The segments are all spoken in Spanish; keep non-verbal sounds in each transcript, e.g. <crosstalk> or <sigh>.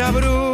sabrú.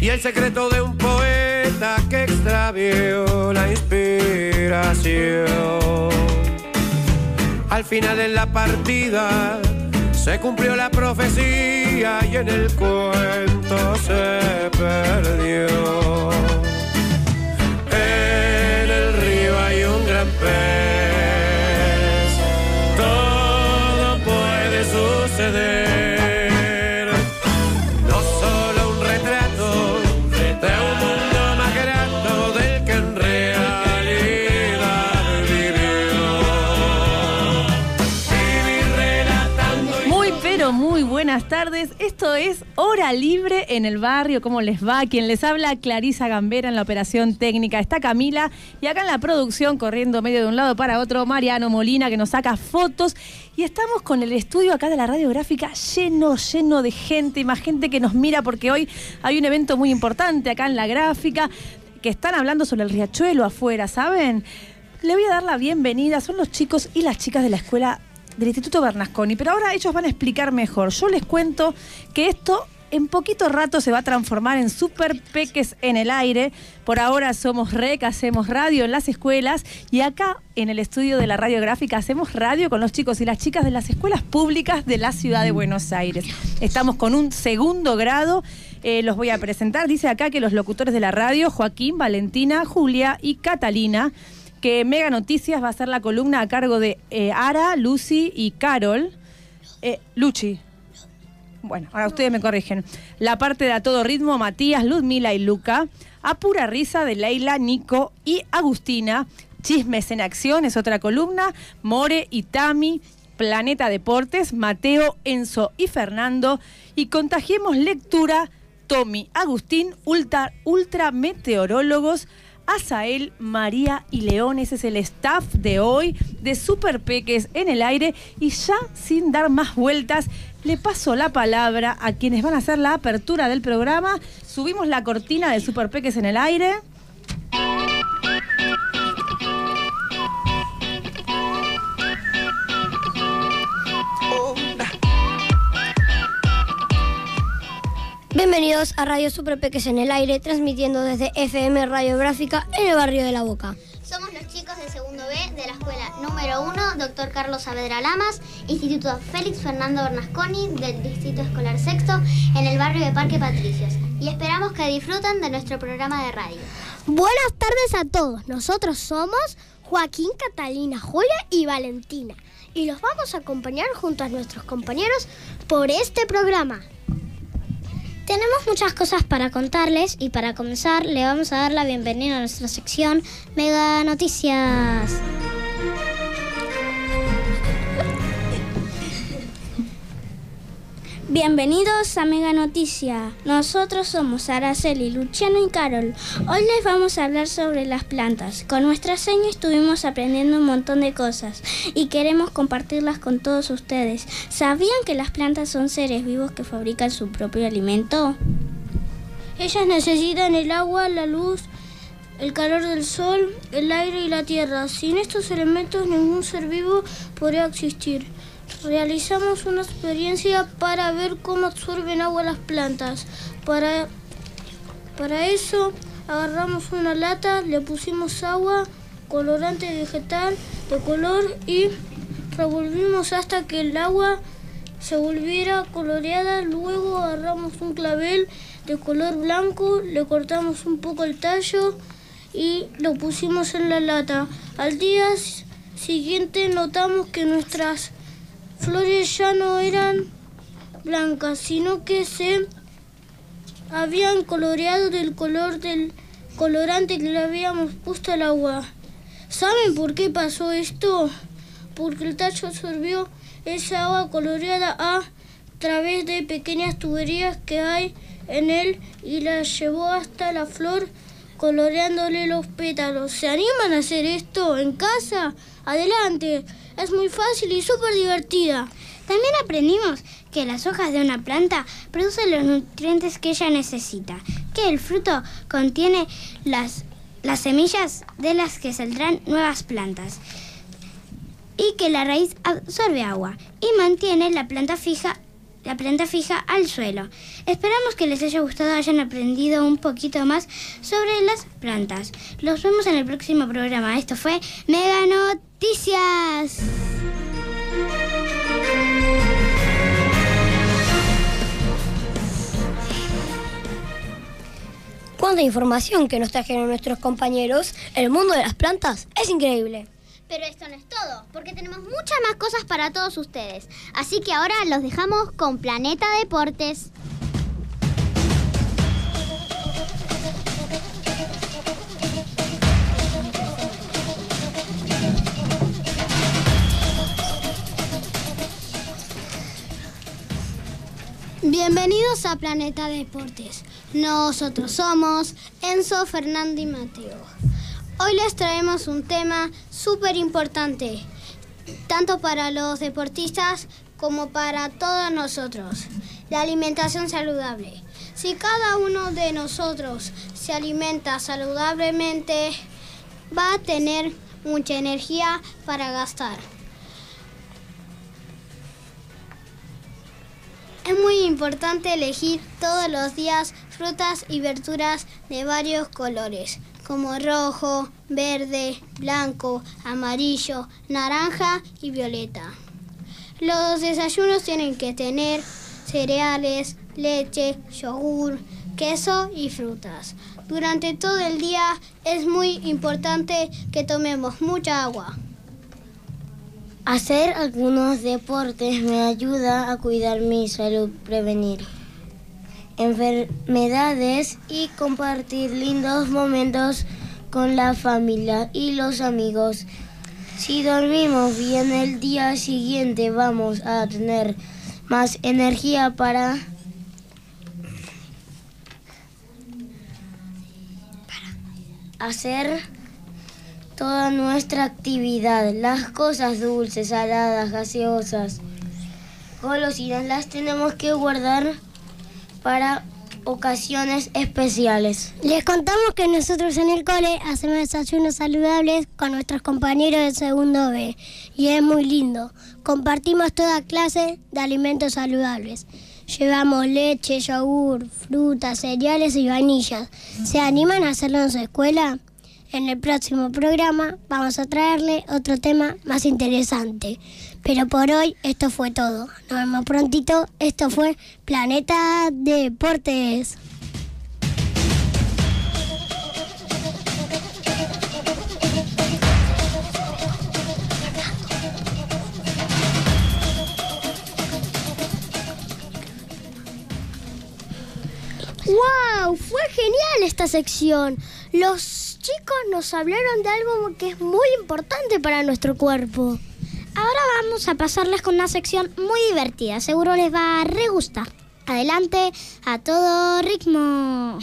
Y el secreto de un poeta que extravió la inspiración. Al final en la partida se cumplió la profecía y en el cuento se perdió. En el río hay un gran pez. Esto es Hora Libre en el barrio. ¿Cómo les va? Quien les habla, Clarisa Gambera en la operación técnica. Está Camila y acá en la producción, corriendo medio de un lado para otro, Mariano Molina que nos saca fotos. Y estamos con el estudio acá de la radiográfica lleno, lleno de gente más gente que nos mira porque hoy hay un evento muy importante acá en la gráfica que están hablando sobre el riachuelo afuera, ¿saben? Le voy a dar la bienvenida. Son los chicos y las chicas de la escuela del Instituto Bernasconi, pero ahora ellos van a explicar mejor. Yo les cuento que esto en poquito rato se va a transformar en super peques en el aire. Por ahora somos REC, hacemos radio en las escuelas y acá en el estudio de la radiográfica hacemos radio con los chicos y las chicas de las escuelas públicas de la ciudad de Buenos Aires. Estamos con un segundo grado. eh, los voy a presentar. Dice acá que los locutores de la radio, Joaquín, Valentina, Julia y Catalina que Mega Noticias va a ser la columna a cargo de eh, Ara, Lucy y Carol. Eh, Luchi. Bueno, ahora ustedes me corrigen. La parte de A Todo Ritmo, Matías, Ludmila y Luca. A Pura Risa de Leila, Nico y Agustina. Chismes en Acción es otra columna. More y Tami. Planeta Deportes, Mateo, Enzo y Fernando. Y Contagiemos Lectura, Tommy, Agustín, ultra, ultra meteorólogos. Azael, María y León. Ese es el staff de hoy de Super Peques en el aire. Y ya sin dar más vueltas, le paso la palabra a quienes van a hacer la apertura del programa. Subimos la cortina de Super Peques en el aire. Bienvenidos a Radio Super Peques en el aire, transmitiendo desde FM Radiográfica en el barrio de La Boca. Somos los chicos de segundo B de la escuela número 1, Dr. Carlos Saavedra Lamas, Instituto Félix Fernando Bernasconi del Distrito Escolar Sexto, en el barrio de Parque Patricios. Y esperamos que disfruten de nuestro programa de radio. Buenas tardes a todos, nosotros somos Joaquín, Catalina, Julia y Valentina. Y los vamos a acompañar junto a nuestros compañeros por este programa. Tenemos muchas cosas para contarles y para comenzar le vamos a dar la bienvenida a nuestra sección Mega Noticias. Bienvenidos a Mega Noticia. Nosotros somos Araceli, Luciano y Carol. Hoy les vamos a hablar sobre las plantas. Con nuestra seña estuvimos aprendiendo un montón de cosas y queremos compartirlas con todos ustedes. ¿Sabían que las plantas son seres vivos que fabrican su propio alimento? Ellas necesitan el agua, la luz, el calor del sol, el aire y la tierra. Sin estos elementos ningún ser vivo podría existir. Realizamos una experiencia para ver cómo absorben agua las plantas. Para, para eso agarramos una lata, le pusimos agua, colorante vegetal de color y revolvimos hasta que el agua se volviera coloreada. Luego agarramos un clavel de color blanco, le cortamos un poco el tallo y lo pusimos en la lata. Al día siguiente notamos que nuestras flores ya no eran blancas, sino que se habían coloreado del color del colorante que le habíamos puesto al agua. ¿Saben por qué pasó esto? Porque el tacho absorbió esa agua coloreada a través de pequeñas tuberías que hay en él y la llevó hasta la flor coloreándole los pétalos. ¿Se animan a hacer esto en casa? Adelante, es muy fácil y súper divertida. También aprendimos que las hojas de una planta producen los nutrientes que ella necesita, que el fruto contiene las, las semillas de las que saldrán nuevas plantas y que la raíz absorbe agua y mantiene la planta fija la planta fija al suelo. Esperamos que les haya gustado, hayan aprendido un poquito más sobre las plantas. Los vemos en el próximo programa. Esto fue Mega Noticias. Cuánta información que nos trajeron nuestros compañeros. El mundo de las plantas es increíble. Pero esto no es todo, porque tenemos muchas más cosas para todos ustedes. Así que ahora los dejamos con Planeta Deportes. Bienvenidos a Planeta Deportes. Nosotros somos Enzo, Fernando y Mateo. Hoy les traemos un tema súper importante, tanto para los deportistas como para todos nosotros, la alimentación saludable. Si cada uno de nosotros se alimenta saludablemente, va a tener mucha energía para gastar. Es muy importante elegir todos los días frutas y verduras de varios colores, como rojo, verde, blanco, amarillo, naranja y violeta. Los desayunos tienen que tener cereales, leche, yogur, queso y frutas. Durante todo el día es muy importante que tomemos mucha agua. Hacer algunos deportes me ayuda a cuidar mi salud, prevenir enfermedades y compartir lindos momentos con la familia y los amigos. Si dormimos bien el día siguiente vamos a tener más energía para hacer toda nuestra actividad. Las cosas dulces, saladas, gaseosas, golosinas las tenemos que guardar para ocasiones especiales. Les contamos que nosotros en el cole hacemos desayunos saludables con nuestros compañeros de segundo B y es muy lindo. Compartimos toda clase de alimentos saludables. Llevamos leche, yogur, frutas, cereales y vainillas. ¿Se animan a hacerlo en su escuela? En el próximo programa vamos a traerle otro tema más interesante. Pero por hoy esto fue todo. Nos vemos prontito. Esto fue Planeta Deportes. ¡Wow! Fue genial esta sección. Los chicos nos hablaron de algo que es muy importante para nuestro cuerpo. Ahora vamos a pasarles con una sección muy divertida. Seguro les va a re gustar. Adelante, a todo ritmo.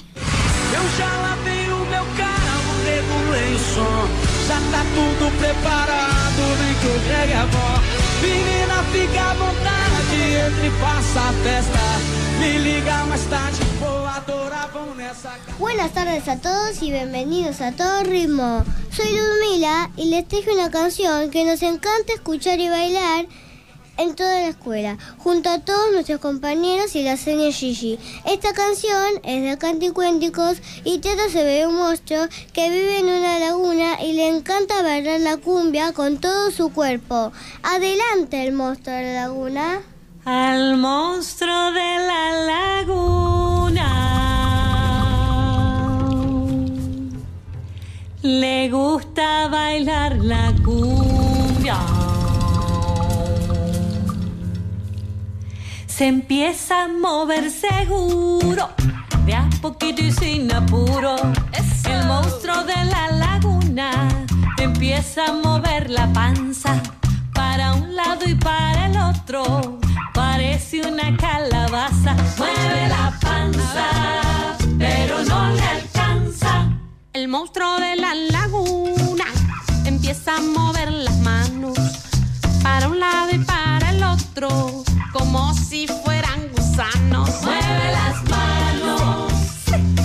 Buenas tardes a todos y bienvenidos a todo ritmo. Soy Ludmila y les traje una canción que nos encanta escuchar y bailar en toda la escuela, junto a todos nuestros compañeros y la señora Gigi. Esta canción es de Canticuénticos y trata sobre un monstruo que vive en una laguna y le encanta bailar la cumbia con todo su cuerpo. Adelante el monstruo de la laguna. Al monstruo de la laguna le gusta bailar la cumbia. Se empieza a mover seguro, de a poquito y sin apuro. El monstruo de la laguna empieza a mover la panza para un lado y para el otro. Parece una calabaza. Mueve la panza, pero no le alcanza. El monstruo de la laguna empieza a mover las manos para un lado y para el otro, como si fueran gusanos. Mueve las manos,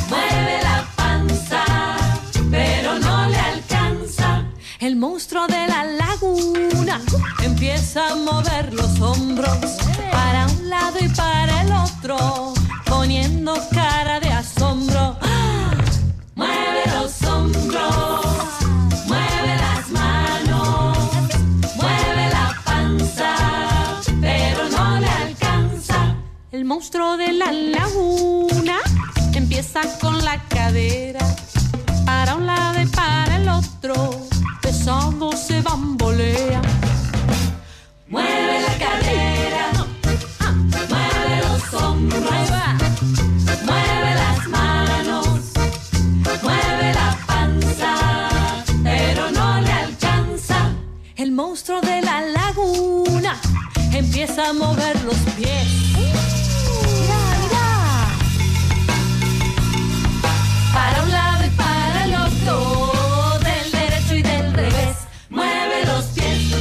mueve la panza, pero no le alcanza. El monstruo de la laguna empieza a mover los hombros para un lado y para el otro, poniendo cara de asombro. ¡Ah! Mueve los hombros, mueve las manos, mueve la panza, pero no le alcanza. El monstruo de la laguna empieza con la cadera para un lado y para el otro, a mover los pies. Para un lado y para el otro, del derecho y del revés. Mueve los pies,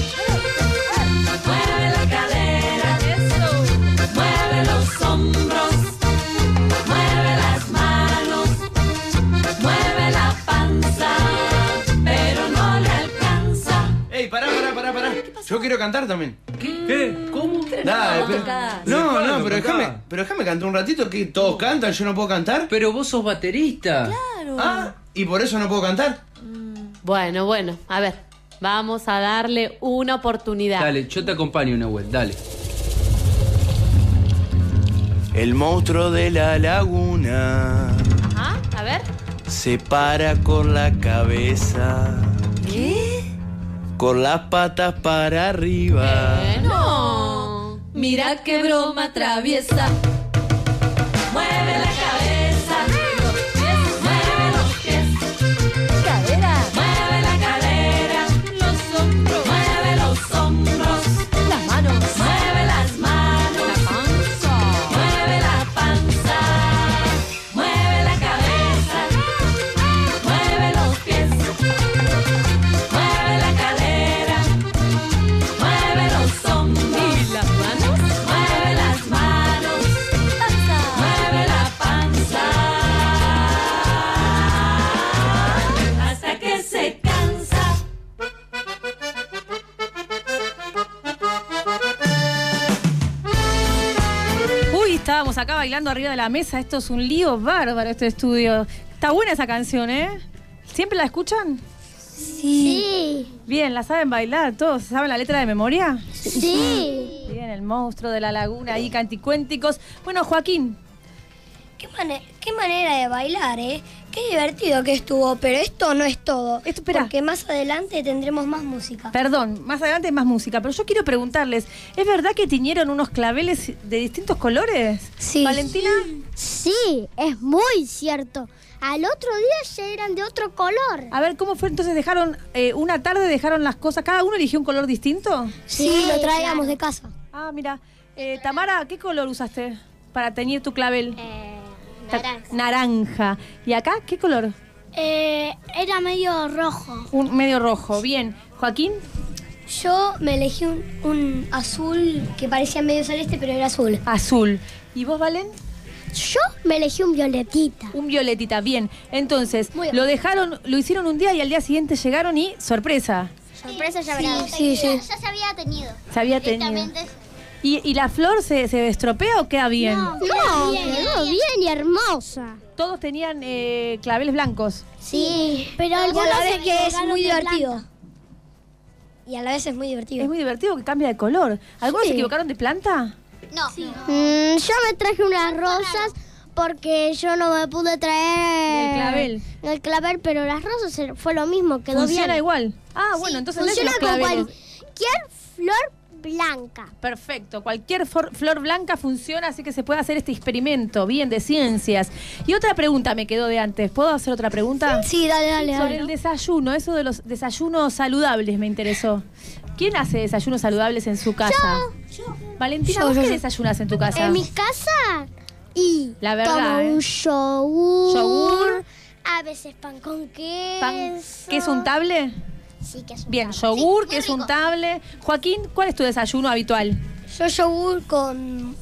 mueve la cadera, mueve los hombros, mueve las manos, mueve la panza, pero no le alcanza. Ey, pará, pará, pará, pará. Yo quiero cantar también. ¿Qué? ¿Cómo? <laughs> Dale, pero-. No, Claro, no, pero déjame, pero déjame cantar un ratito que todos cantan, yo no puedo cantar. Pero vos sos baterista. Ah, y por eso no puedo cantar. Bueno, bueno, a ver, vamos a darle una oportunidad. Dale, yo te acompaño, Nahuel, dale. El monstruo de la laguna Ajá, a ver. se para con la cabeza, ¿Qué? con las patas para arriba. No. Mira qué broma traviesa. Mueve la cabeza, bailando arriba de la mesa. Esto es un lío bárbaro, este estudio. Está buena esa canción, ¿eh? ¿Siempre la escuchan? Sí. Bien, ¿la saben bailar todos? ¿Saben la letra de memoria? Sí. Bien, el monstruo de la laguna ahí, canticuénticos. Bueno, Joaquín, Qué, mane- qué manera de bailar, ¿eh? Qué divertido que estuvo, pero esto no es todo. espera. Porque más adelante tendremos más música. perdón, más adelante hay más música, pero yo quiero preguntarles, ¿es verdad que tiñeron unos claveles de distintos colores? Sí. ¿Valentina? Sí, es muy cierto. Al otro día ya eran de otro color. A ver, ¿cómo fue? Entonces dejaron, eh, una tarde dejaron las cosas, cada uno eligió un color distinto. Sí, lo traíamos de casa. Ah, mira. Eh, Tamara, ¿qué color usaste para teñir tu clavel? Ta- naranja. ¿Y acá qué color? Eh, era medio rojo. Un medio rojo. Bien. Joaquín, Yo me elegí un, un azul que parecía medio celeste, pero era azul. azul. ¿Y vos, Valen? Yo me elegí un violetita. Un violetita. Bien. Entonces, bien. lo dejaron, lo hicieron un día y al día siguiente llegaron y sorpresa. Sorpresa ya Sí, sí, sí. Ya se había tenido. Se había tenido. ¿Y, y la flor se, se estropea o queda bien? No, quedó bien y hermosa. Todos tenían eh, claveles blancos. Sí, pero a algunos la se vez que es muy divertido. planta. Y a la vez es muy divertido. Es muy divertido que cambia de color. ¿Algunos se equivocaron de planta? No. Mm, yo me traje unas rosas porque yo no me pude traer El clavel. el clavel, pero las rosas fue lo mismo, quedó Funciona bien. igual. Ah, bueno, entonces no es Funciona con cualquier flor blanca. Perfecto, cualquier flor blanca funciona, así que se puede hacer este experimento, bien, de ciencias. Y otra pregunta me quedó de antes, ¿puedo hacer otra pregunta? Sí, dale, dale, Sobre dale. el desayuno, eso de los desayunos saludables me interesó. ¿Quién hace desayunos saludables en su casa? Valentina, Yo, ¿vos yo, qué yo. desayunas en tu casa? En mi casa y La verdad, como ¿eh? un yogur, Yogur. a veces pan con queso. Pan- ¿Qué es untable? Sí, que es un Bien, yogur, que es rico. untable. Joaquín, ¿cuál es tu desayuno habitual? Yo yogur con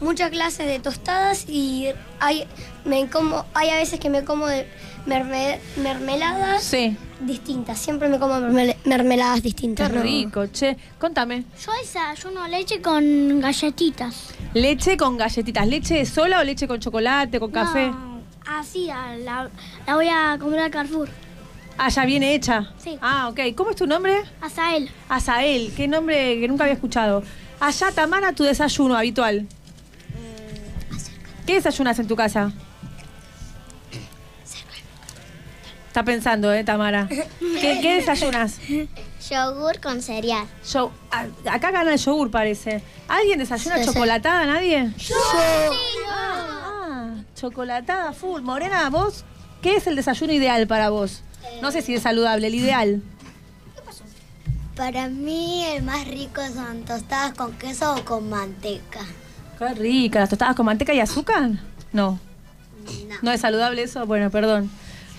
muchas clases de tostadas y hay, me como, hay a veces que me como de merme- mermeladas Sí. distintas. Siempre me como mermeladas Qué distintas. ¿no? rico, che. Contame. Yo desayuno leche con galletitas. Leche con galletitas. ¿Leche sola o leche con chocolate, con café? No, así, a la, la voy a comer al Carrefour. Ah, ya viene hecha. Sí. Ah, ok. ¿Cómo es tu nombre? Él. Azael. Qué nombre que nunca había escuchado. Allá, Tamara, tu desayuno habitual. ¿Qué desayunas en tu casa? Está pensando, ¿eh, Tamara? ¿Qué, qué desayunas? Yogur con cereal. Yo, a- acá gana el yogur, parece. ¿Alguien desayuna chocolatada? ¿Nadie? Yo, Ah, chocolatada full. Morena, ¿vos? ¿Qué es el desayuno ideal para vos? No sé si es saludable, el ideal. Para mí el más rico son tostadas con queso o con manteca. Qué rica, las tostadas con manteca y azúcar. No. No. es saludable eso? Bueno, perdón.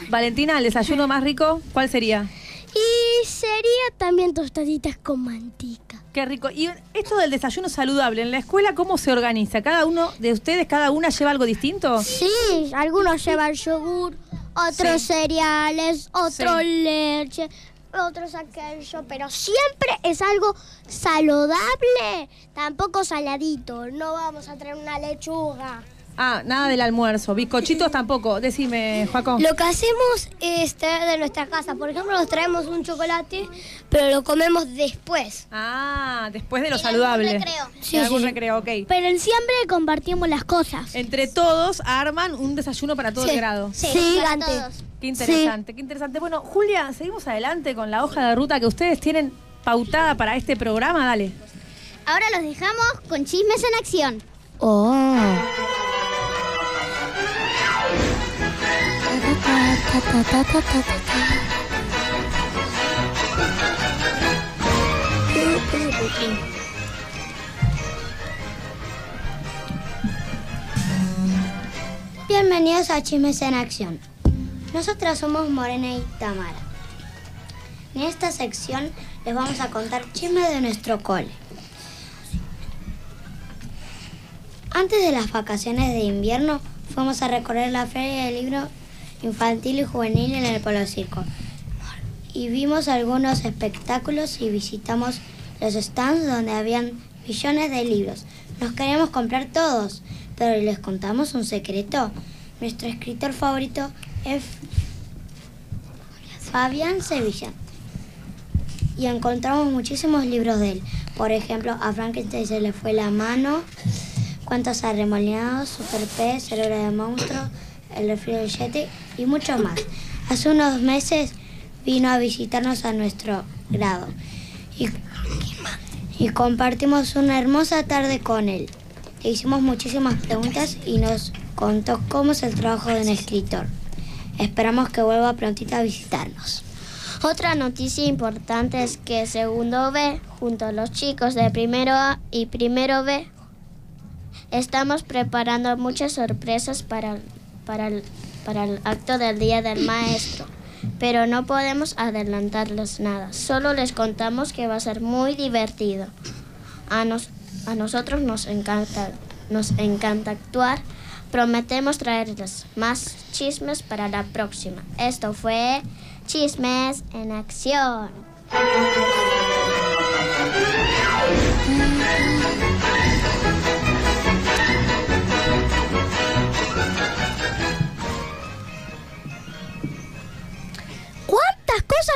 Valentina, el desayuno más rico, ¿cuál sería? Y sería también tostaditas con manteca. Qué rico. Y esto del desayuno saludable, ¿en la escuela cómo se organiza? ¿Cada uno de ustedes, cada una lleva algo distinto? Sí, algunos llevan yogur, otros Sí. cereales, otros Sí. leche, otros aquello, pero siempre es algo saludable, tampoco saladito. No vamos a traer una lechuga. Ah, nada del almuerzo. Bizcochitos tampoco. Decime, Joaco. lo que hacemos es traer de nuestra casa. Por ejemplo, nos traemos un chocolate, pero lo comemos después. Ah, después de lo En saludable. algún recreo. Sí, algún recreo, ok. Pero en siempre compartimos las cosas. Entre todos arman un desayuno para todo Sí. el grado. Sí, para gigante. todos. Qué interesante, qué interesante. Bueno, Julia, seguimos adelante con la hoja de ruta que ustedes tienen pautada para este programa. Dale. Ahora los dejamos con chismes en acción. Oh. Bienvenidos a Chismes en Acción. Nosotras somos Morena y Tamara. En esta sección les vamos a contar chismes de nuestro cole. Antes de las vacaciones de invierno fuimos a recorrer la feria del libro infantil y juvenil en el Polo Circo. Y vimos algunos espectáculos y visitamos los stands donde habían millones de libros. Nos queríamos comprar todos, pero les contamos un secreto. Nuestro escritor favorito es Fabián Sevilla. Y encontramos muchísimos libros de él. Por ejemplo, a Frankenstein se le fue la mano, Cuentos arremolinados, Super P, Cerebro de Monstruo, El Yeti y mucho más. Hace unos meses vino a visitarnos a nuestro grado y, y compartimos una hermosa tarde con él. Le hicimos muchísimas preguntas y nos contó cómo es el trabajo de un escritor. Esperamos que vuelva prontito a visitarnos. Otra noticia importante es que segundo B, junto a los chicos de primero A y primero B, estamos preparando muchas sorpresas para, para, el, para el acto del Día del Maestro. Pero no podemos adelantarles nada. Solo les contamos que va a ser muy divertido. A, nos, a nosotros nos encanta, nos encanta actuar. Prometemos traerles más chismes para la próxima. Esto fue Chismes en Acción.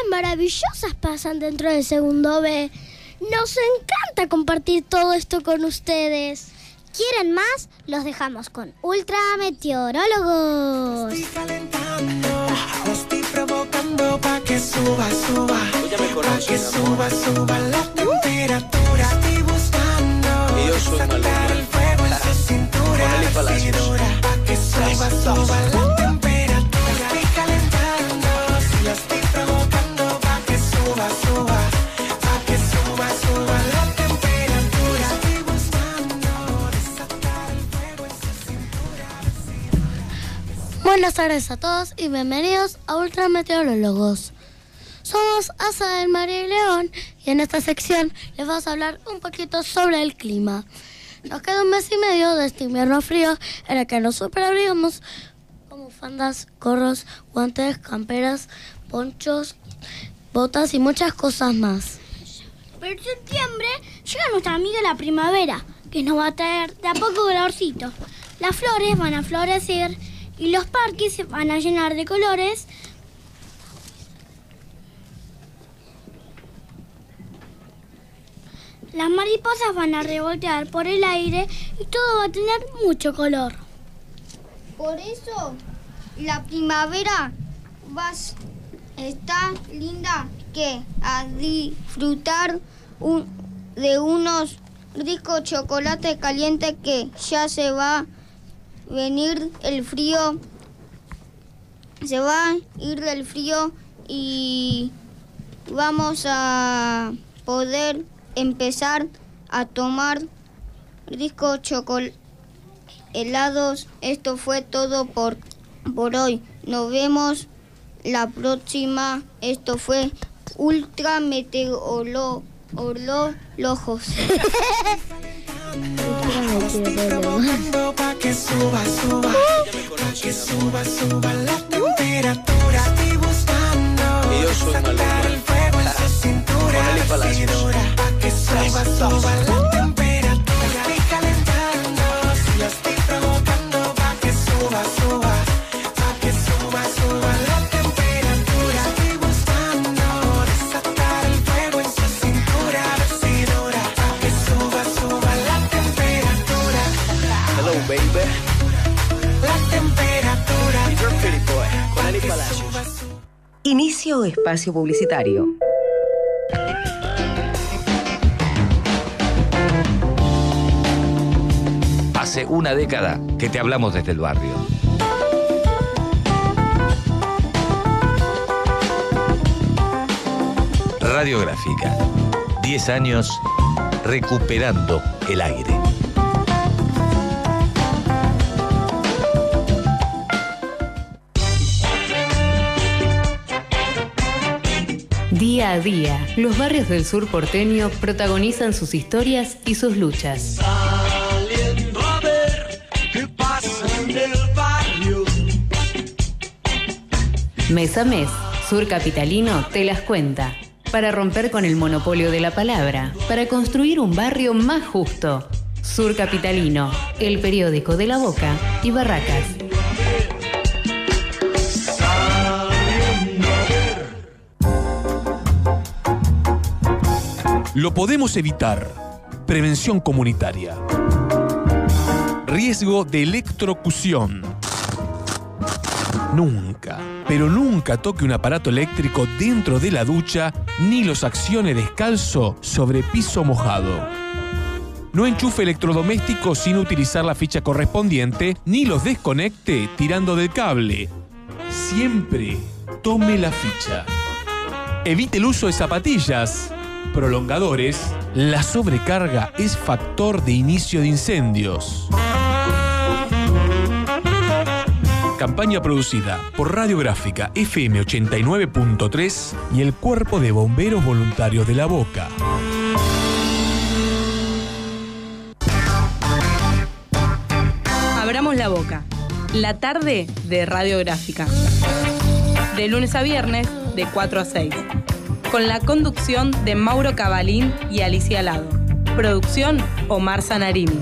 Maravillosas pasan dentro del segundo B? Nos encanta compartir todo esto con ustedes. ¿Quieren más? Los dejamos con Ultra Meteorólogos. Lo estoy provocando pa' que suba, suba. Pa' que suba, suba la temperatura. Estoy buscando desatar el fuego en su cintura. Pa' que suba, suba la temperatura. Buenas tardes a todos y bienvenidos a Ultra Meteorólogos. Somos Asa del María y León y en esta sección les vamos a hablar un poquito sobre el clima. Nos queda un mes y medio de este invierno frío en el que nos superabrigamos con bufandas, gorros, guantes, camperas, ponchos, botas y muchas cosas más. Pero en septiembre llega nuestra amiga la primavera, que nos va a traer de a poco calorcito. Las flores van a florecer y los parques se van a llenar de colores. Las mariposas van a revoltear por el aire y todo va a tener mucho color. Por eso la primavera va a s- está linda que a disfrutar de unos ricos chocolates calientes que ya se va a venir el frío. Se va a ir del frío y vamos a poder empezar a tomar ricos helados. Esto fue todo por, por hoy. Nos vemos la próxima. Esto fue Ultra Meteorologos. <laughs> provocando pa' que suba, suba. Pa' que suba, suba la temperatura. Estoy buscando Y yo soy el fuego en su cintura. Con Eli Palacios. decidora. Pa' que suba, suba la temperatura. Inicio espacio publicitario. Hace una década que te hablamos desde el barrio. Radiográfica. 10 años recuperando el aire. Día a día, los barrios del sur porteño protagonizan sus historias y sus luchas. Saliendo a ver qué pasa en el barrio. Mes a mes, Sur Capitalino te las cuenta. Para romper con el monopolio de la palabra, para construir un barrio más justo. Sur Capitalino, el periódico de la Boca y Barracas. Lo podemos evitar. Prevención comunitaria. Riesgo de electrocución. Nunca, pero nunca toque un aparato eléctrico dentro de la ducha ni los accione descalzo sobre piso mojado. No enchufe electrodomésticos sin utilizar la ficha correspondiente ni los desconecte tirando del cable. Siempre tome la ficha. Evite el uso de zapatillas, prolongadores. La sobrecarga es factor de inicio de incendios. Campaña producida por Radiográfica FM 89.3 y el Cuerpo de Bomberos Voluntarios de la Boca. Abramos la boca. La tarde de Radiográfica. De lunes a viernes, de 4 a 6. Con la conducción de Mauro Cabalín y Alicia Lado. Producción Omar Sanarini.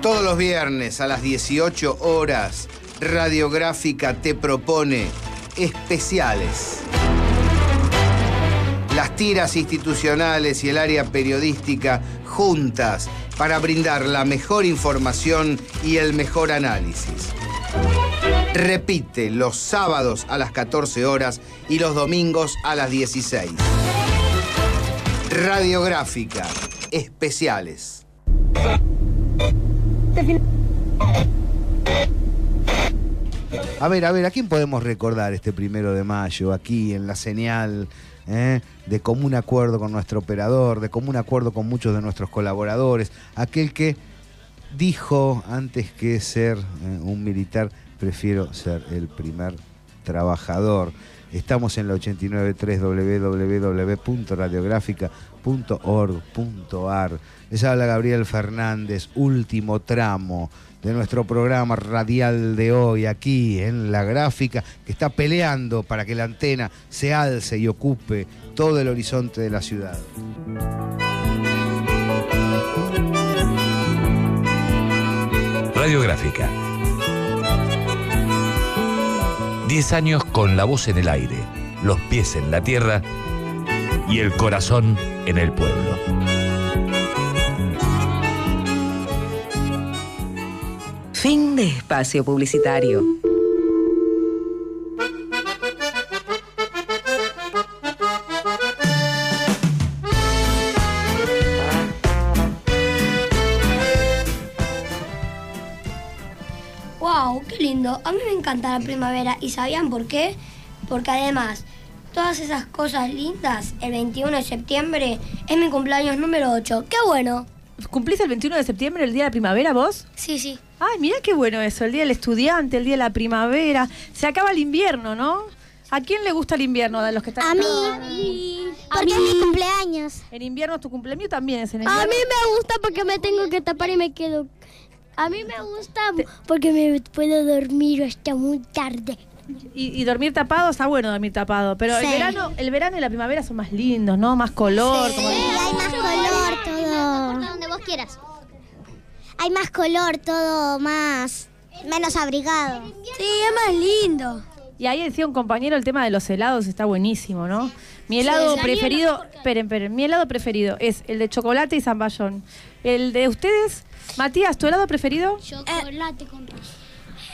Todos los viernes a las 18 horas, Radiográfica te propone especiales. Las tiras institucionales y el área periodística juntas para brindar la mejor información y el mejor análisis. Repite los sábados a las 14 horas y los domingos a las 16. Radiográfica, especiales. A ver, a ver, ¿a quién podemos recordar este primero de mayo aquí en la señal eh, de común acuerdo con nuestro operador, de común acuerdo con muchos de nuestros colaboradores? Aquel que dijo antes que ser eh, un militar, prefiero ser el primer trabajador. Estamos en la 89.3 www.radiográfica.org.ar. Les habla Gabriel Fernández, último tramo de nuestro programa radial de hoy, aquí en la gráfica, que está peleando para que la antena se alce y ocupe todo el horizonte de la ciudad. Radiográfica. Diez años con la voz en el aire, los pies en la tierra y el corazón en el pueblo. Fin de espacio publicitario. Encanta la primavera. ¿Y sabían por qué? Porque además, todas esas cosas lindas, el 21 de septiembre es mi cumpleaños número 8. ¡Qué bueno! ¿Cumplís el 21 de septiembre, el día de la primavera, vos? Sí, sí. Ay, mira qué bueno eso, el día del estudiante, el día de la primavera. Se acaba el invierno, ¿no? ¿A quién le gusta el invierno de los que están A mí. Porque es mi cumpleaños. En invierno es tu cumpleaños también es en A invierno. mí me gusta porque me tengo que tapar y me quedo. A mí me gusta porque me puedo dormir hasta muy tarde. Y, y dormir tapado está bueno dormir tapado, pero el Sí. verano, el verano y la primavera son más lindos, ¿no? Más color. como dices. hay más color, todo. donde vos quieras. Hay más color, todo más. menos abrigado. Sí, es más lindo. Y ahí decía un compañero el tema de los helados está buenísimo, ¿no? Mi helado Sí. preferido, esperen, esperen, mi helado preferido es el de chocolate y zamballón. El de ustedes, Matías, ¿tu helado preferido? Chocolate con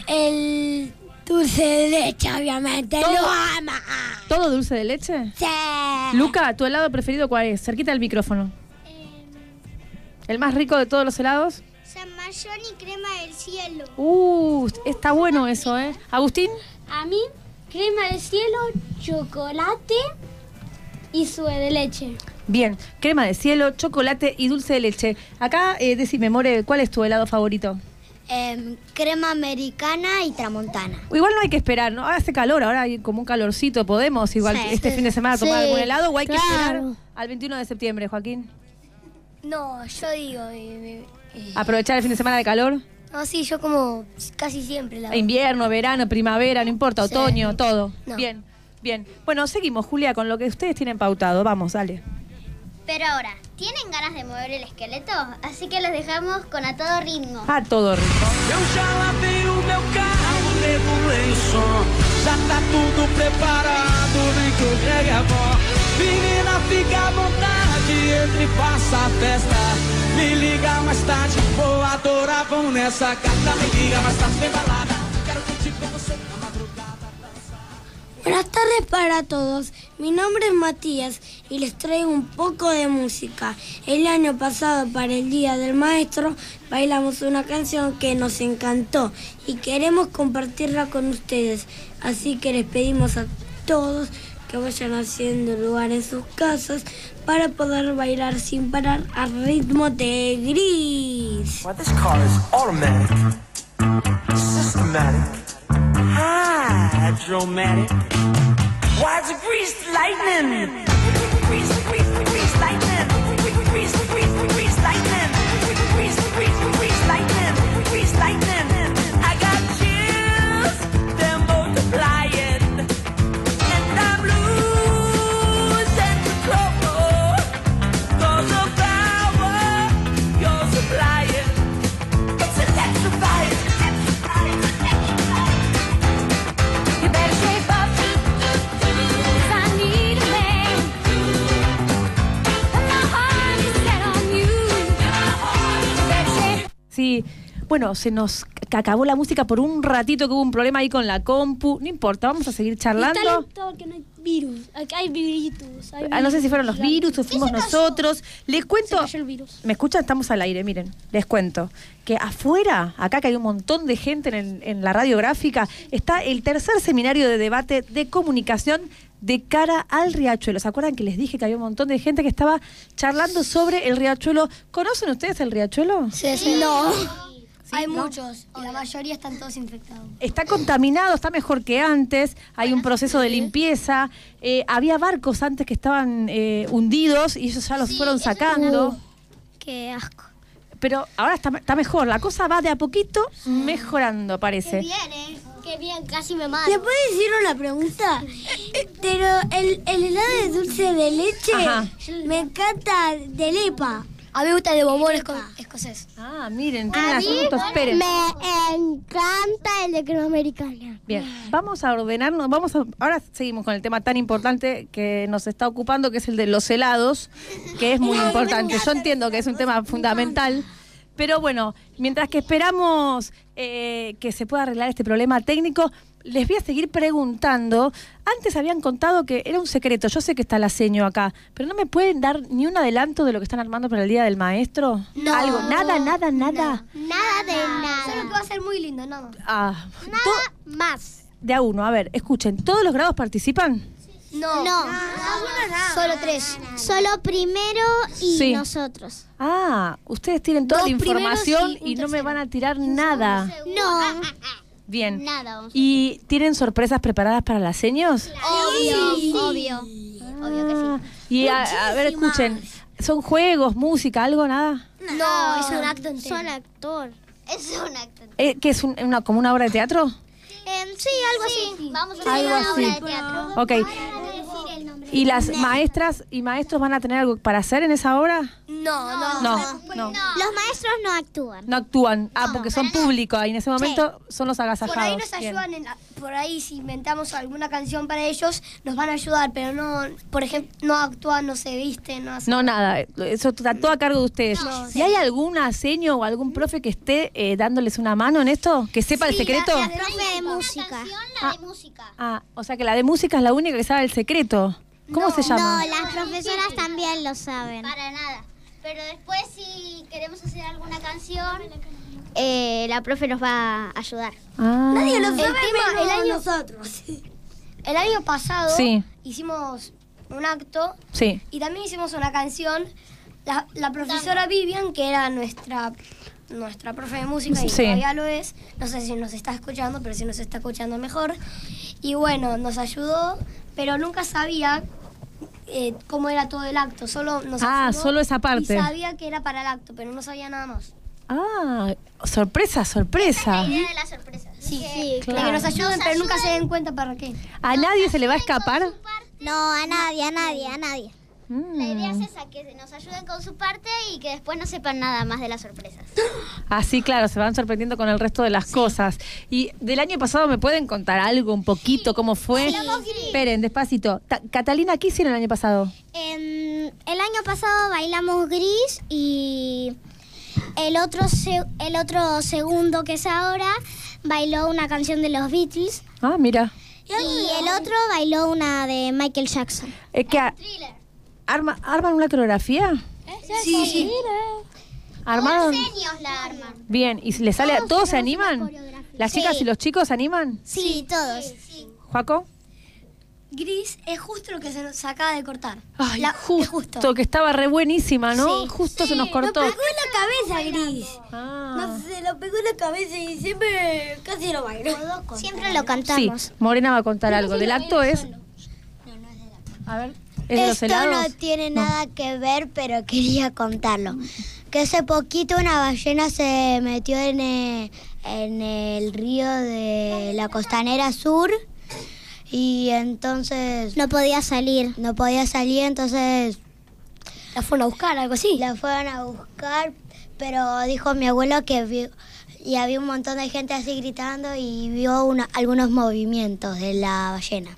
El dulce de leche, obviamente. Todo. Lo ama. ¿Todo dulce de leche? Sí. Luca, ¿tu helado preferido cuál es? Cerquita del micrófono. ¿El más rico de todos los helados? Zamballón y crema del cielo. Uh, está bueno eso, ¿eh? Agustín, A mí, crema del cielo, chocolate y sue de leche. bien. Crema de cielo, chocolate y dulce de leche. Acá, eh, decime, More, ¿cuál es tu helado favorito? Em, crema americana y tramontana. Igual no hay que esperar, ¿no? Ahora hace calor, ahora hay como un calorcito, podemos igual Sí. este fin de semana tomar Sí, algún helado o hay que esperar al 21 de septiembre, Joaquín. No, yo digo. eh, eh, Aprovechar el fin de semana de calor. no, sí, yo como casi siempre la Invierno, verano, primavera, no importa, otoño, todo. No. Bien, bien. Bueno, seguimos, Julia, con lo que ustedes tienen pautado. Vamos, dale. Pero ahora, ¿tienen ganas de mover el esqueleto? Así que los dejamos con a todo ritmo. A todo ritmo. Eu já lavei o meu carro, regulei o som. Já tá tudo preparado, nem que a mão. Menina, fica à vontade, entre e faça a festa. Me liga mais tarde, vou adorar, vamos nessa carta. Me liga mais tarde, tem balada. Buenas tardes para todos. Mi nombre es Matías y les traigo un poco de música. El año pasado, para el Día del Maestro, bailamos una canción que nos encantó y queremos compartirla con ustedes. Así que les pedimos a todos que vayan haciendo lugar en sus casas para poder bailar sin parar al ritmo de gris. Why, this car is automatic, hydromatic. Why, it's a lightning. Grease, grease, grease bueno, se nos acabó la música por un ratito que hubo un problema ahí con la compu. No importa, vamos a seguir charlando. Está que no hay virus. Acá hay viritos. hay Ah, no sé si fueron los virus o fuimos nosotros. Les cuento. cayó el virus. ¿Me escuchan? Estamos al aire, miren. Les cuento que afuera, acá que hay un montón de gente en, el- en la radiográfica, está el tercer seminario de debate de comunicación de cara al riachuelo. ¿Se acuerdan que les dije que había un montón de gente que estaba charlando sobre el riachuelo? ¿Conocen ustedes el riachuelo? No. Hay muchos y la mayoría están todos infectados. Está contaminado, está mejor que antes, hay un proceso de limpieza, eh, había barcos antes que estaban eh, hundidos y ellos ya los fueron sacando. Qué asco. Pero ahora está, está mejor, la cosa va de a poquito mejorando, parece. eh. Qué bien, casi me mato. ¿Le puedo decir una pregunta? Pero el, el helado de dulce de leche Ajá. me encanta de lepa. A mí me gusta de bombón esco- escocés. Ah, miren, A tienen mí asuntos, esperen. me encanta el de crema americana. Bien, vamos a ordenarnos, vamos a, ahora seguimos con el tema tan importante que nos está ocupando, que es el de los helados, que es muy <laughs> importante. Yo entiendo que es un tema fundamental, pero bueno, mientras que esperamos eh, que se pueda arreglar este problema técnico, les voy a seguir preguntando. Antes habían contado que era un secreto, yo sé que está la seño acá, pero no me pueden dar ni un adelanto de lo que están armando para el Día del Maestro. No. Algo, nada, nada, nada. Nada de nada. Solo que va a ser muy lindo, nada más. Ah, Nada más. de a uno, a ver, escuchen, ¿todos los grados participan? No. No. Solo tres. Solo primero y Sí. nosotros. Ah, ustedes tienen toda Dos la información y no me van a tirar nada. No. <laughs> Bien. Nada. vamos a- ¿Y tienen sorpresas preparadas para las seños? Obvio. Obvio. Obvio que sí. Y a, a ver, escuchen, ¿son juegos, música, algo, nada? No, es un acto entero. Son actor. Es un actor. Eh, ¿Qué es un- una, como una obra de teatro? Em, sí, algo así. Vamos a hacer una obra así. de teatro. Ok. ¿Y las maestras y maestros van a tener algo para hacer en esa obra? No, no. No, no. Los maestros no actúan. No actúan. Ah, porque son públicos y en ese momento son los Por ahí agasajados. nos ayudan, en la- por ahí si inventamos alguna canción para ellos, nos van a ayudar, pero no, por ejemplo, no actúan, no se visten, no hacen No, nada, eso está todo a cargo de ustedes. No, ¿Y hay alguna seño o algún profe que esté eh, dándoles una mano en esto? ¿Que sepa el secreto? La, la profe de música. La de música. Ah, o sea que la de música es la única que sabe el secreto. ¿Cómo se llama? No, las profesoras también lo saben. Para nada. Pero después si queremos hacer alguna canción, eh, la profe nos va a ayudar. Ah. Nadie lo El sabe tema, menos el año- nosotros. <laughs> El año pasado Sí. hicimos un acto Sí. y también hicimos una canción. La, la profesora Vivian, que era nuestra nuestra profe de música y Sí. todavía lo es, no sé si nos está escuchando, pero si nos está escuchando mejor. Y bueno, nos ayudó, pero nunca sabía eh, cómo era todo el acto, solo nos Ah, ayudó solo esa parte. Y sabía que era para el acto, pero no sabía nada más. Ah, sorpresa, sorpresa. La idea de la sorpresa. Sí, Sí, de claro. que nos ayuden, pero nunca se den cuenta para qué. ¿A nadie se le va a escapar? No, a nadie, a nadie, a nadie. La idea es Mm. esa, que nos ayuden con su parte y que después no sepan nada más de las sorpresas. Así, claro, se van sorprendiendo con el resto de las cosas. Y del año pasado, ¿me pueden contar algo, un poquito, cómo fue? Esperen, despacito. Ta- Catalina, ¿qué hicieron el año pasado? Em, el año pasado bailamos gris y el otro, se- el otro segundo que es ahora bailó una canción de los Beatles Ah, mira. y el otro bailó una de Michael Jackson. Es que a- arma, ¿arman una coreografía? Sí, sí. ¿Armaron? La arman. Bien, ¿y le sale a todos se animan? ¿Las Sí. chicas y los chicos se animan? Sí, todos. ¿Juaco? Gris es justo lo que se nos acaba de cortar. Ay, La- justo, que estaba re buenísima, ¿no? Sí. Justo se nos cortó. Lo pegó en la cabeza, Gris. Ah. No, se lo pegó en la cabeza y siempre casi lo bailó. Siempre lo Sí, cantamos. Morena va a contar algo. Del acto es... A ver, ¿es de los Esto helados? no tiene nada que ver, pero quería contarlo. Que hace poquito una ballena se metió en el, en el río de la costanera sur y entonces... No podía salir. No podía salir, entonces... La fueron a buscar, algo así. La fueron a buscar, pero dijo mi abuelo que vio... Y había un montón de gente así gritando y vio una- algunos movimientos de la ballena.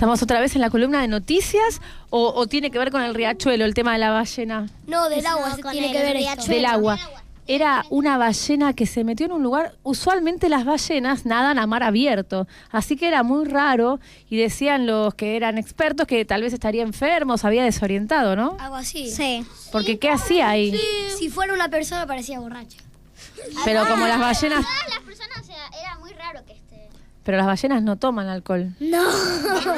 ¿Estamos otra vez en la columna de noticias o, o tiene que ver con el riachuelo, el tema de la ballena? No, del agua se tiene el que ver esto. riachuelo. Del agua. Era una ballena que se metió en un lugar. Usualmente las ballenas nadan a mar abierto, así que era muy raro y decían los que eran expertos que tal vez estaría enfermo, se había desorientado, ¿no? Algo así. Sí. Porque ¿qué hacía ahí? Si fuera una persona parecía borracha. Pero como las ballenas, Todas las personas, o sea, era muy raro que esté. Pero las ballenas no toman alcohol. No. no.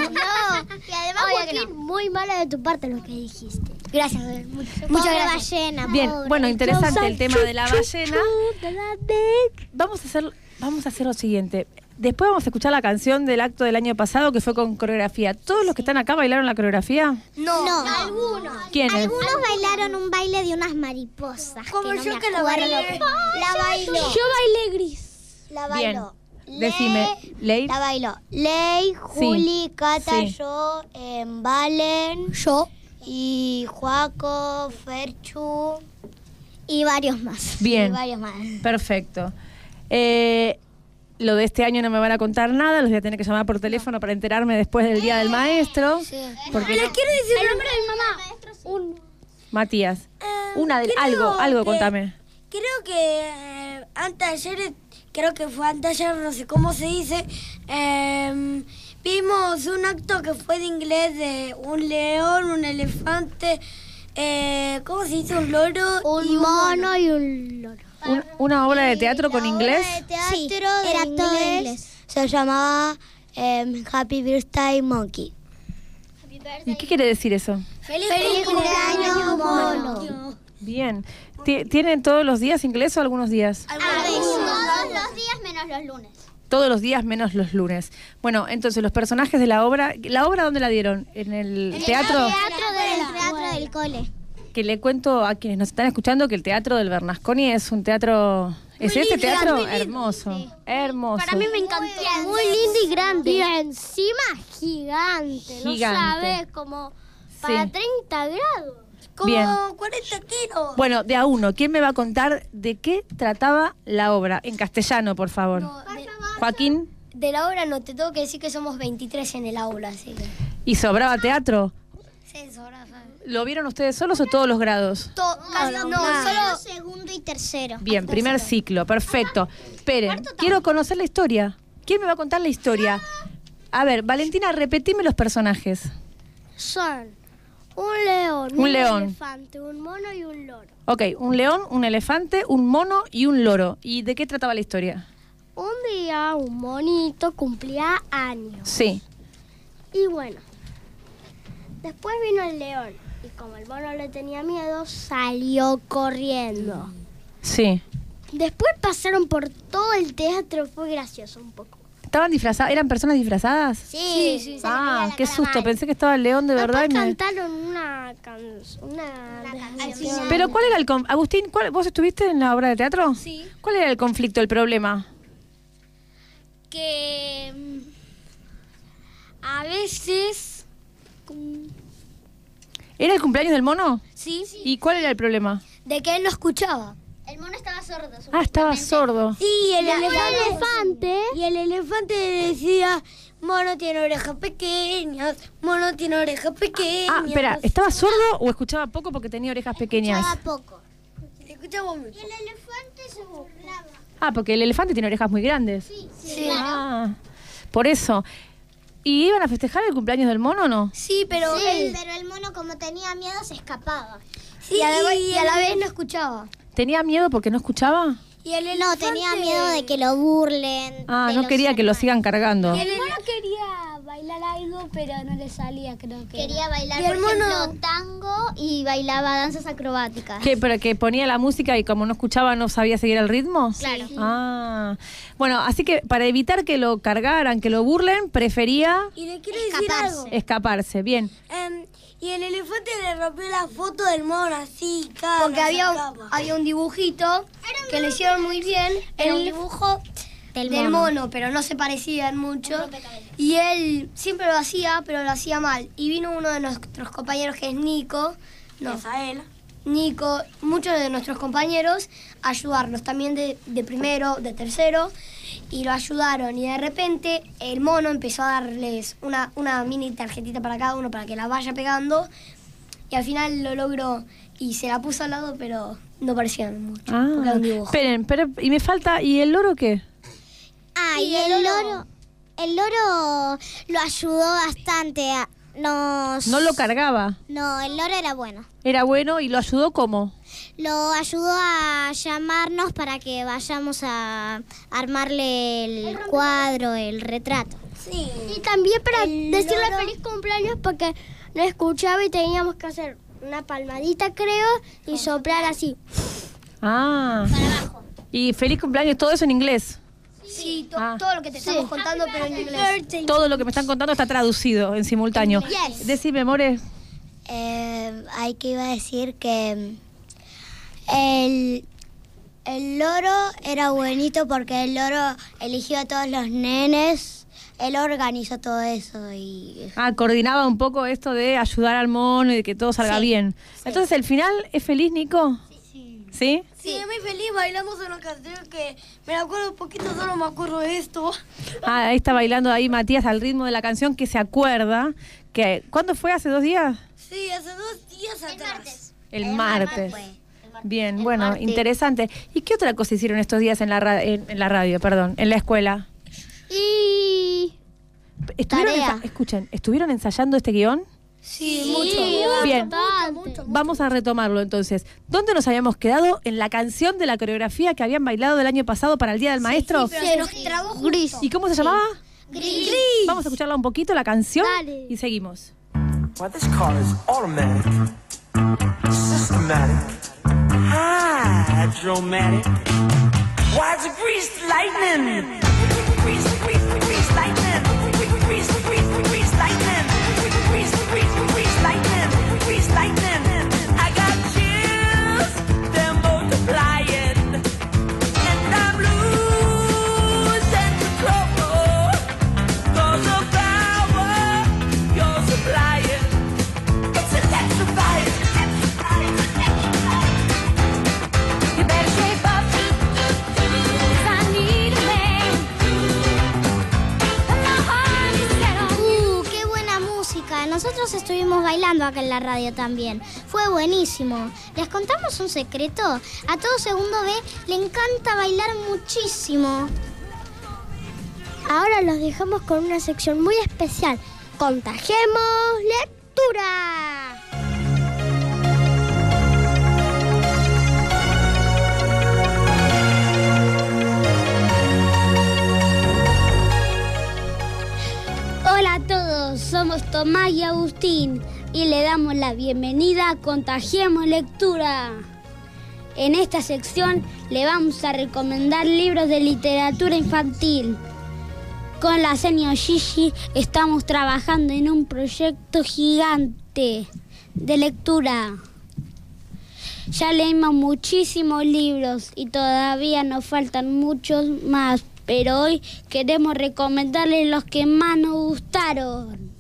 Y además, Joaquín, muy malo de tu parte lo que dijiste. Gracias. Muchas Pobre gracias. ballena. Bien, pobre. bueno, interesante el tema de la ballena. Vamos a hacer, vamos a hacer lo siguiente. Después vamos a escuchar la canción del acto del año pasado que fue con coreografía. ¿Todos los que están acá bailaron la coreografía? No, algunos. ¿Quiénes? Algunos bailaron un baile de unas mariposas. Como que no yo me que acuerdo. bailé. La bailó. Yo bailé gris. La Bien. Decime, Ley. La bailó. Ley, Juli, Cata, sí. yo, em, Valen, yo y Juaco, Ferchu Y varios más. Bien. y varios más. Perfecto. Eh, lo de este año no me van a contar nada, los voy a tener que llamar por teléfono para enterarme después del Día del Maestro. Porque Les quiero decir El nombre de mi mamá. un, Matías, una de, algo, algo, que- contame. Creo que eh, antes de ayer, creo que fue antes de ayer, no sé cómo se dice, eh, vimos un acto que fue de inglés de un león, un elefante, eh, ¿cómo se dice? Un loro Un y un mono y un loro. Un- una obra de teatro con inglés. Teatro Sí, de era todo inglés, inglés. Se llamaba em, Happy Birthday Monkey. ¿Y qué quiere decir eso? ¡Feliz, cumpleaños, mono! Bien. Ti- ¿Tienen todos los días inglés o algunos días? A veces. Todos los días menos los lunes. Todos los días menos los lunes. Bueno, entonces los personajes de la obra, ¿la obra dónde la dieron? ¿En el teatro? El teatro del teatro del cole. Que le cuento a quienes nos están escuchando que el teatro del Bernasconi es un teatro... ¿Es Muy este lindo, teatro? Hermoso. Hermoso. Para mí me encantó. Muy lindo y grande. Y encima gigante. Gigante. No sabes, como para Sí. 30 grados. Como Bien. 40 kilos. Bueno, de a uno, ¿quién me va a contar de qué trataba la obra? En castellano, por favor. Joaquín, De la obra no, te tengo que decir que somos 23 en el aula, así que... ¿y sobraba teatro? Sí, sobra, ¿sabes? ¿Lo vieron ustedes solos o todos los grados? To- casi- no, solo... segundo y tercero. Bien, primer ciclo, perfecto. Esperen, quiero conocer la historia. ¿Quién me va a contar la historia? A ver, Valentina, repetime los personajes. Son un león, Un león. elefante, un mono y un loro. Ok, un león, un elefante, un mono y un loro. ¿Y de qué trataba la historia? Un día un monito cumplía años. Sí, Y bueno, después vino el león. Y como el mono le tenía miedo, salió corriendo. sí. Después pasaron por todo el teatro, fue gracioso un poco. ¿Estaban disfrazadas? ¿Eran personas disfrazadas? Sí, sí, sí. Ah, qué susto. Pensé que estaba el león de verdad. Y me- cantaron una canción. Una. Pero ¿cuál era el... con- Agustín, ¿cuál- ¿vos estuviste en la obra de teatro? Sí. ¿Cuál era el conflicto, el problema? Que... mm, A veces... ¿Era el cumpleaños del mono? Sí. ¿Y cuál era el problema? De que él no escuchaba. El mono estaba sordo. Ah, estaba sordo. Y el Y el elefante, elefante. Y el elefante decía, mono tiene orejas pequeñas, mono tiene orejas pequeñas. Ah, espera, ¿estaba sordo o escuchaba poco porque tenía orejas pequeñas? poco. Escuchamos mucho. El elefante se burlaba. Ah, porque el elefante tiene orejas muy grandes. Sí. Ah, por eso. ¿Y iban a festejar el cumpleaños del mono o no? Sí, pero Sí, él- pero el mono como tenía miedo se escapaba. Sí, y a la, y a la vez no escuchaba. ¿Tenía miedo porque no escuchaba? Y el No, tenía miedo de que lo burlen. Ah, no quería que lo sigan cargando. Y el mono quería bailar algo, pero no le salía, creo que. Quería bailar, Y por el mono- ejemplo, tango y bailaba danzas acrobáticas. ¿Qué, ¿Pero que ponía la música y como no escuchaba no sabía seguir el ritmo? Claro. Ah. Bueno, así que para evitar que lo cargaran, que lo burlen, prefería Y le quiero decir algo. escaparse. Bien. Em, y el elefante le rompió la foto del mono así, cara. Porque había había un dibujito que le hicieron muy bien. Era un dibujo Del del, mono. mono. pero no se parecían mucho. Y él siempre lo hacía, pero lo hacía mal. Y vino uno de nuestros compañeros que es Nico. No, Nico, muchos de nuestros compañeros a ayudarnos, también de, de primero, de tercero, y lo ayudaron. Y de repente el mono empezó a darles una, una mini tarjetita para cada uno para que la vaya pegando. Y al final lo logró y se la puso al lado, pero no parecían mucho. Ah. Esperen, pero y me falta ¿y el loro qué? Ah, y Y el el loro, loro. el loro lo ayudó bastante. A, nos... No lo cargaba. No, el loro era bueno. Era bueno y lo ayudó cómo? Lo ayudó a llamarnos para que vayamos a armarle el cuadro, el retrato. Sí. Y también para decirle feliz cumpleaños porque no escuchaba y teníamos que hacer una palmadita, creo, y soplar así. Ah. Y feliz cumpleaños, todo eso en inglés. Sí, to- Ah. todo lo que te estamos contando, pero en inglés. Todo lo que me están contando está traducido en simultáneo. Yes. Decime, More. Eh, hay que iba a decir que mm, el, el loro era buenito porque el loro eligió a todos los nenes, él organizó todo eso y Ah, coordinaba un poco esto de ayudar al mono y de que todo salga Sí, bien. Entonces, ¿el final es feliz, Nico? Sí. ¿Sí? Sí, muy feliz, bailamos una canción que me la acuerdo un poquito, solo me acuerdo de esto. Ah, ahí está bailando ahí Matías al ritmo de la canción que se acuerda. que ¿Cuándo fue? ¿Hace dos días? Sí, hace dos días atrás. El, El martes. martes Bien, bueno, martes. interesante. ¿Y qué otra cosa hicieron estos días en la, ra- en, en la radio, perdón, en la escuela? Y ¿Estuvieron Tarea. escuchen, ¿estuvieron ensayando este guion? Sí, mucho. Bien. Vamos a retomarlo entonces. ¿Dónde nos habíamos quedado? En la canción de la coreografía que habían bailado el año pasado para el Día del Maestro. se nos trabó Gris. ¿Y cómo se llamaba? Gris. Vamos a escucharla un poquito, la canción, Dale. y seguimos. Why, this car is automatic, systematic, hydromatic. Why, it's a greased lightning. Grease, grease, grease lightning. Grease, grease, grease lightning. Grease lightning. Estuvimos bailando acá en la radio también. Fue buenísimo. ¿Les contamos un secreto? A todo segundo B le encanta bailar muchísimo. Ahora los dejamos con una sección muy especial. Contagiemos lectura. Somos Tomás y Agustín y le damos la bienvenida a Contagiemos Lectura. En esta sección le vamos a recomendar libros de literatura infantil. Con la señora Gigi estamos trabajando en un proyecto gigante de lectura. Ya leímos muchísimos libros y todavía nos faltan muchos más, pero hoy queremos recomendarles los que más nos gustaron.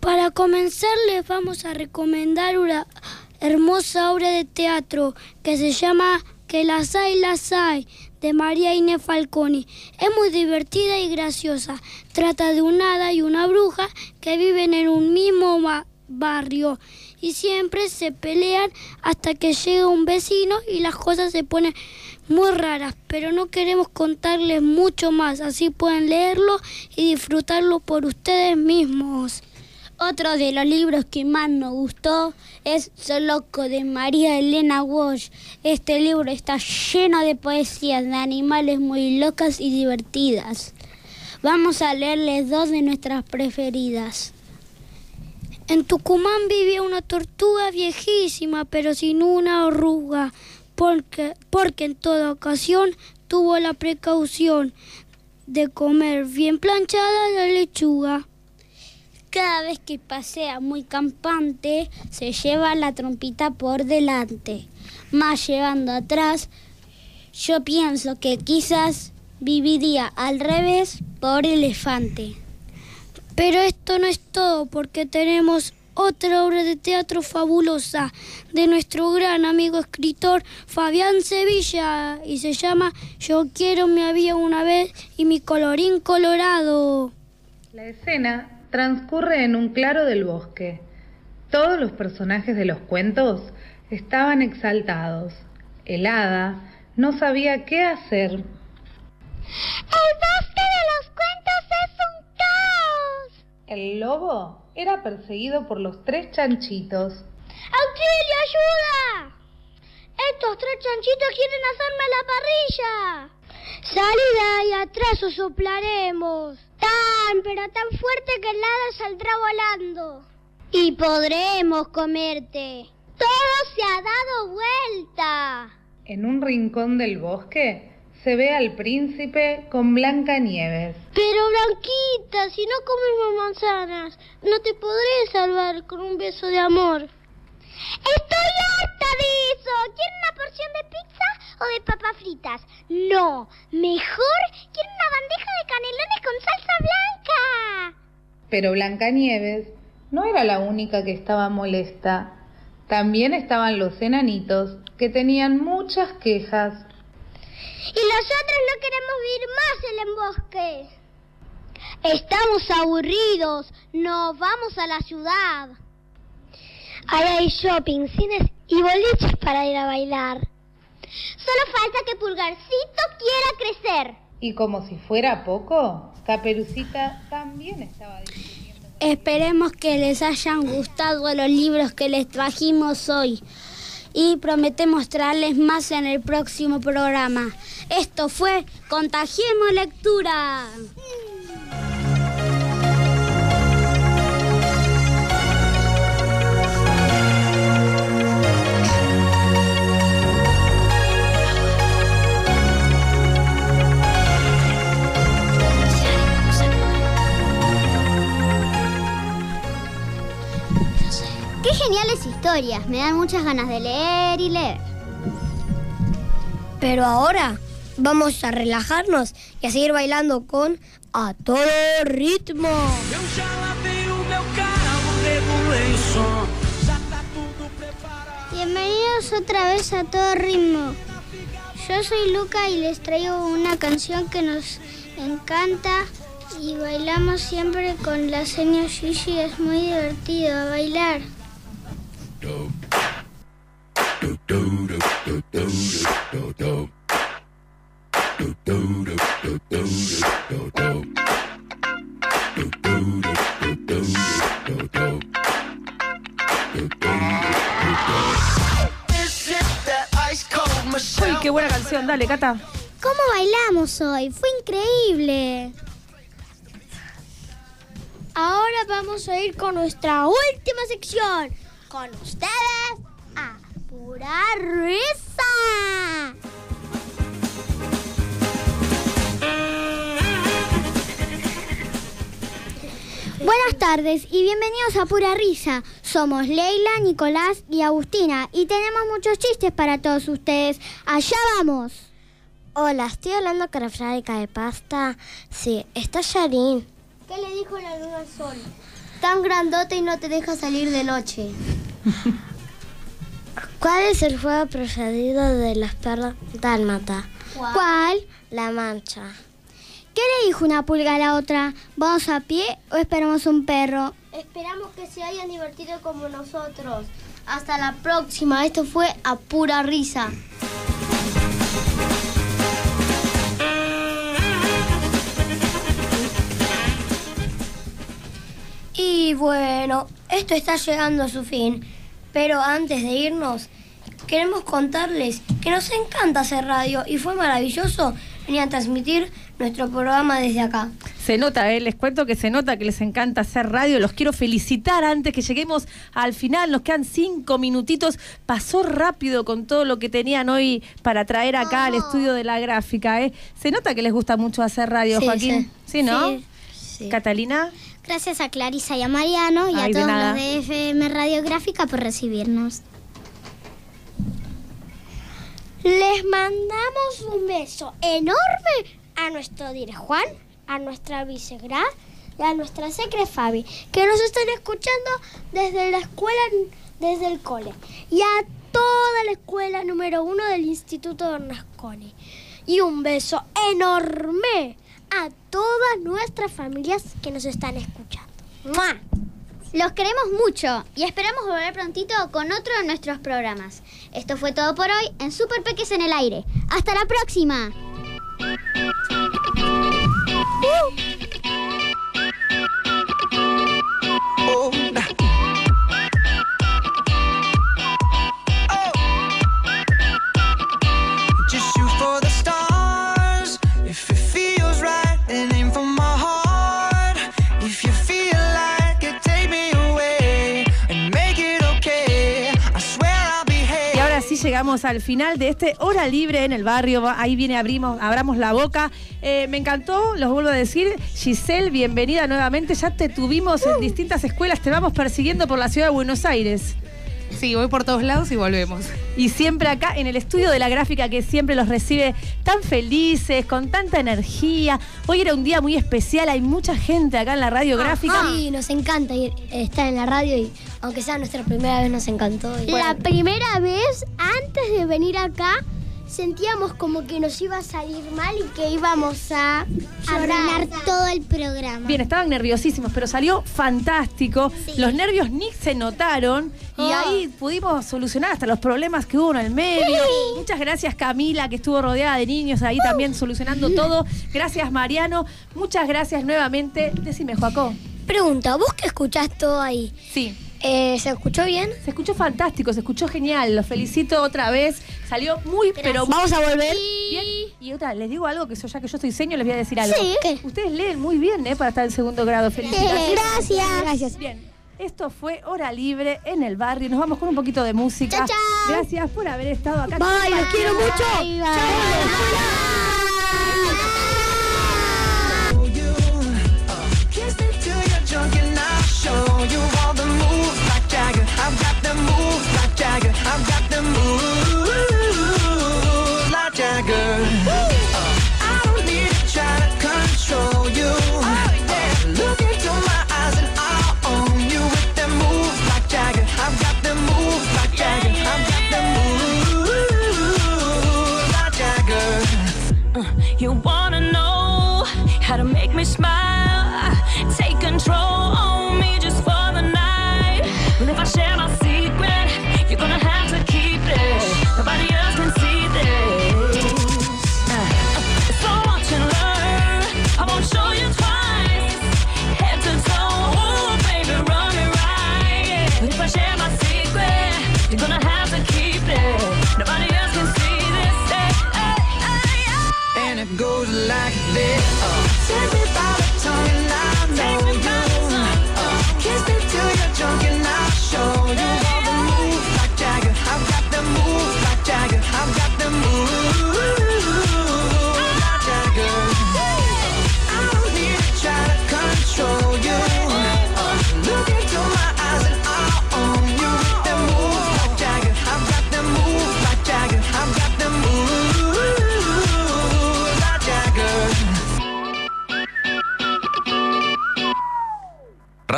Para comenzar les vamos a recomendar una hermosa obra de teatro que se llama Que las hay, las hay, de María Inés Falconi. Es muy divertida y graciosa. Trata de un hada y una bruja que viven en un mismo ba- barrio y siempre se pelean hasta que llega un vecino y las cosas se ponen muy raras, pero no queremos contarles mucho más, así pueden leerlo y disfrutarlo por ustedes mismos. Otro de los libros que más nos gustó es Soy loco de María Elena Walsh. Este libro está lleno de poesías de animales muy locas y divertidas. Vamos a leerles dos de nuestras preferidas. En Tucumán vivía una tortuga viejísima, pero sin una arruga, porque, porque en toda ocasión tuvo la precaución de comer bien planchada la lechuga. Cada vez que pasea muy campante, se lleva la trompita por delante. Más llevando atrás, yo pienso que quizás viviría al revés por elefante. Pero esto no es todo, porque tenemos otra obra de teatro fabulosa de nuestro gran amigo escritor Fabián Sevilla y se llama Yo quiero me había una vez y mi colorín colorado. La escena transcurre en un claro del bosque. Todos los personajes de los cuentos estaban exaltados. El hada no sabía qué hacer. El El lobo era perseguido por los tres chanchitos. ¡Auxilio, ayuda! Estos tres chanchitos quieren hacerme la parrilla. Salid de ahí atrás o soplaremos. Tan, pero tan fuerte que el hada saldrá volando. Y podremos comerte. Todo se ha dado vuelta. En un rincón del bosque se ve al príncipe con Blancanieves. Pero Blanquita, si no comemos manzanas, no te podré salvar con un beso de amor. Estoy harta de eso. ¿Quieren una porción de pizza o de papas fritas? No, mejor quiero una bandeja de canelones con salsa blanca. Pero Blancanieves no era la única que estaba molesta. También estaban los enanitos, que tenían muchas quejas. Y nosotros no queremos vivir más en el bosque. Estamos aburridos. Nos vamos a la ciudad. Ahí hay shopping, cines y boliches para ir a bailar. Solo falta que Pulgarcito quiera crecer. Y como si fuera poco, Caperucita también estaba Esperemos que les hayan gustado los libros que les trajimos hoy y prometemos traerles más en el próximo programa. Esto fue Contagiemos Lectura. Historias, me dan muchas ganas de leer y leer. Pero ahora vamos a relajarnos y a seguir bailando con A Todo Ritmo. Bienvenidos otra vez a todo ritmo. Yo soy Luca y les traigo una canción que nos encanta y bailamos siempre con la señora Gigi. Es muy divertido bailar. Uy, qué buena canción, dale, Cata. ¿Cómo bailamos hoy? Fue increíble. Ahora vamos a ir con nuestra última sección. Con ustedes, a pura risa. Buenas tardes y bienvenidos a Pura Risa. Somos Leila, Nicolás y Agustina y tenemos muchos chistes para todos ustedes. Allá vamos. Hola, estoy hablando con la fábrica de pasta. Sí, está Yarin. ¿Qué le dijo la luna al sol? Tan grandote y no te deja salir de noche. ¿Cuál es el juego preferido de las perras dálmata? ¿Cuál? La mancha. ¿Qué le dijo una pulga a la otra? ¿Vamos a pie o esperamos un perro? Esperamos que se hayan divertido como nosotros. Hasta la próxima. Esto fue a pura risa. Y bueno, esto está llegando a su fin. Pero antes de irnos, queremos contarles que nos encanta hacer radio y fue maravilloso venir a transmitir nuestro programa desde acá. Se nota, ¿eh? les cuento que se nota que les encanta hacer radio. Los quiero felicitar antes que lleguemos al final. Nos quedan cinco minutitos. Pasó rápido con todo lo que tenían hoy para traer acá al estudio de la gráfica. ¿eh? Se nota que les gusta mucho hacer radio, Sí, Joaquín. sí. Sí, ¿no? Sí, Catalina. Gracias a Clarisa y a Mariano y Ay, a todos los de FM Radiográfica por recibirnos. Les mandamos un beso enorme a nuestro dire Juan, a nuestra vicegra y a nuestra secre Fabi, que nos están escuchando desde la escuela, desde el cole, y a toda la escuela número uno del Instituto Bernasconi. Y un beso enorme a todas nuestras familias que nos están escuchando. ¡Mua! Los queremos mucho y esperamos volver prontito con otro de nuestros programas. Esto fue todo por hoy en Super Peques en el aire. ¡Hasta la próxima! Llegamos al final de este hora libre en el barrio. Ahí viene, abrimos, abramos la boca. Eh, me encantó, los vuelvo a decir. Giselle, bienvenida nuevamente. Ya te tuvimos en distintas escuelas, te vamos persiguiendo por la ciudad de Buenos Aires. Sí, voy por todos lados y volvemos. Y siempre acá en el estudio de la gráfica que siempre los recibe tan felices, con tanta energía. Hoy era un día muy especial, hay mucha gente acá en la radio gráfica. Sí, nos encanta ir, estar en la radio y aunque sea nuestra primera vez nos encantó. Y- La primera vez, antes de venir acá, sentíamos como que nos iba a salir mal y que íbamos a arruinar todo el programa. Bien, estaban nerviosísimos, pero salió fantástico. Los nervios ni se notaron y Oh. ahí pudimos solucionar hasta los problemas que hubo en el medio. Sí. Muchas gracias Camila, que estuvo rodeada de niños ahí también solucionando todo. Gracias Mariano. Muchas gracias nuevamente. Decime, Joaco. Pregunta, ¿vos que escuchás todo ahí? Sí. Eh, ¿Se escuchó bien? Se escuchó fantástico, se escuchó genial. Los felicito otra vez. Salió muy, pero ¿Vamos a volver? Bien. Y otra, les digo algo que yo, ya que yo soy seño, les voy a decir algo. Sí. ¿Qué? Ustedes leen muy bien, ¿eh? Para estar en segundo grado. Felicitaciones. Gracias. Gracias. Bien. Esto fue Hora Libre en el barrio. Nos vamos con un poquito de música. Chao, chao. Gracias por haber estado acá. Bye, los quiero mucho. Bye, bye. Kiss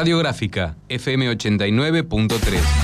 Radiográfica FM 89.3.